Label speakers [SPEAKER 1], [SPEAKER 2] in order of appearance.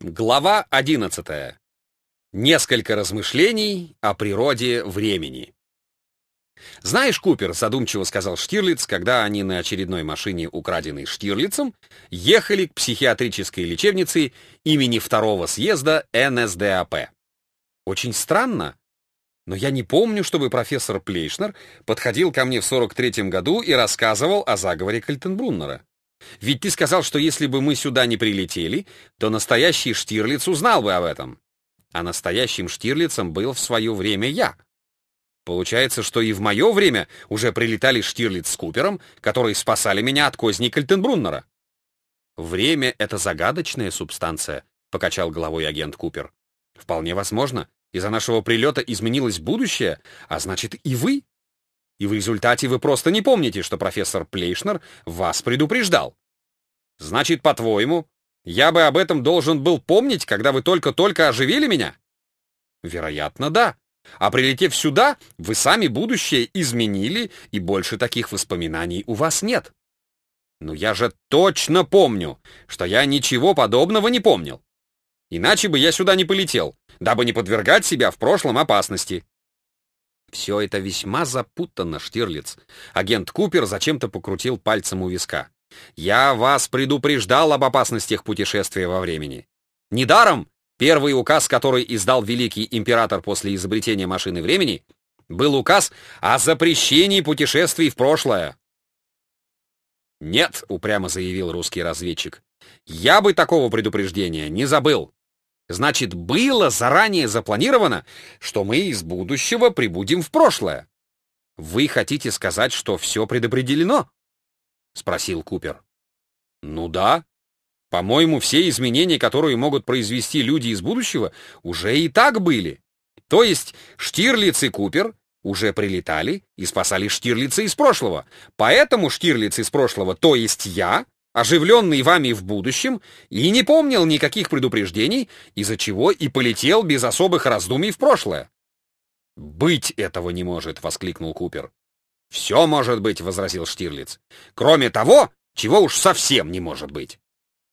[SPEAKER 1] Глава 11. Несколько размышлений о природе времени. «Знаешь, Купер», — задумчиво сказал Штирлиц, когда они на очередной машине, украденной Штирлицем, ехали к психиатрической лечебнице имени второго съезда НСДАП. «Очень странно, но я не помню, чтобы профессор Плейшнер подходил ко мне в 43-м году и рассказывал о заговоре Кальтенбруннера. Ведь ты сказал, что если бы мы сюда не прилетели, то настоящий Штирлиц узнал бы об этом. А настоящим Штирлицем был в свое время я. Получается, что и в мое время уже прилетали Штирлиц с Купером, которые спасали меня от козней Кальтенбруннера. «Время — это загадочная субстанция», — покачал головой агент Купер. «Вполне возможно, из-за нашего прилета изменилось будущее, а значит и вы и в результате вы просто не помните, что профессор Плейшнер вас предупреждал. Значит, по-твоему, я бы об этом должен был помнить, когда вы только-только оживили меня? Вероятно, да. А прилетев сюда, вы сами будущее изменили, и больше таких воспоминаний у вас нет. Но я же точно помню, что я ничего подобного не помнил. Иначе бы я сюда не полетел, дабы не подвергать себя в прошлом опасности. Все это весьма запутанно, Штирлиц. Агент Купер зачем-то покрутил пальцем у виска. Я вас предупреждал об опасностях путешествия во времени. Недаром первый указ, который издал великий император после изобретения машины времени, был указ о запрещении путешествий в прошлое. «Нет», — упрямо заявил русский разведчик, — «я бы такого предупреждения не забыл. Значит, было заранее запланировано, что мы из будущего прибудем в прошлое. Вы хотите сказать, что все предопределено? Спросил Купер. Ну да. По-моему, все изменения, которые могут произвести люди из будущего, уже и так были. То есть Штирлиц и Купер уже прилетали и спасали Штирлица из прошлого. Поэтому Штирлиц из прошлого, то есть я, оживленный вами в будущем, и не помнил никаких предупреждений, из-за чего и полетел без особых раздумий в прошлое. «Быть этого не может!» — воскликнул Купер. «Все может быть!» — возразил Штирлиц. «Кроме того, чего уж совсем не может быть!»